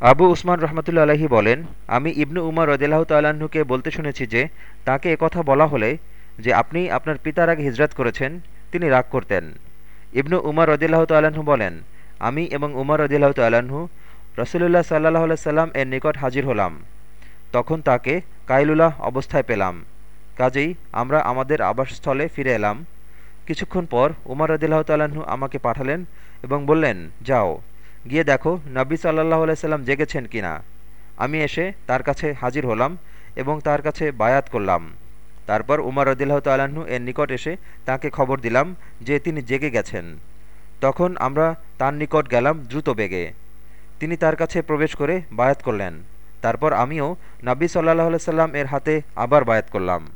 আবু উসমান রহমতুল্লা আলহী বলেন, আমি ইবনু উমর রদিল্লাহ তাল্লাহ্নকে বলতে শুনেছি যে, তাকে একথা বলা হলে যে আপনি আপনার পিতার আগে হিজরত করেছেন, তিনি রাগ করতেন। ইবনু উমর রদিল্লাহ তাল্লাহ্ন বলেন, আমি এবং উমর রদিল্লাহ তাল্লাহ্ন রসুলুল্লাহ সাল্লাহ সাল্লাম এর নিকট হাজির হলাম। তখন তাকে কাইলুলাহ অবস্থায় পেলাম। কাজেই আমরা আমাদের আবাসস্থলে ফিরে এলাম। কিছুক্ষণ পর উমর রদিল্লাহ তাল্লাহ্ন আমাকে পাঠালেন এবং বললেন, যাও। গিয়ে দেখো, নবী সাল্লাহ সাল্লাম জেগেছেন কিনা। আমি এসে তার কাছে হাজির হলাম এবং তার কাছে বায়াত করলাম। তারপর উমর রদিল্লাহ তাল্লাহ্ন এর নিকট এসে তাকে খবর দিলাম যে তিনি জেগে গেছেন। তখন আমরা তার নিকট গেলাম দ্রুত বেগে। তিনি তার কাছে প্রবেশ করে বায়াত করলেন। তারপর আমিও নবী সাল্লাহ সাল্লাম এর হাতে আবার বায়াত করলাম।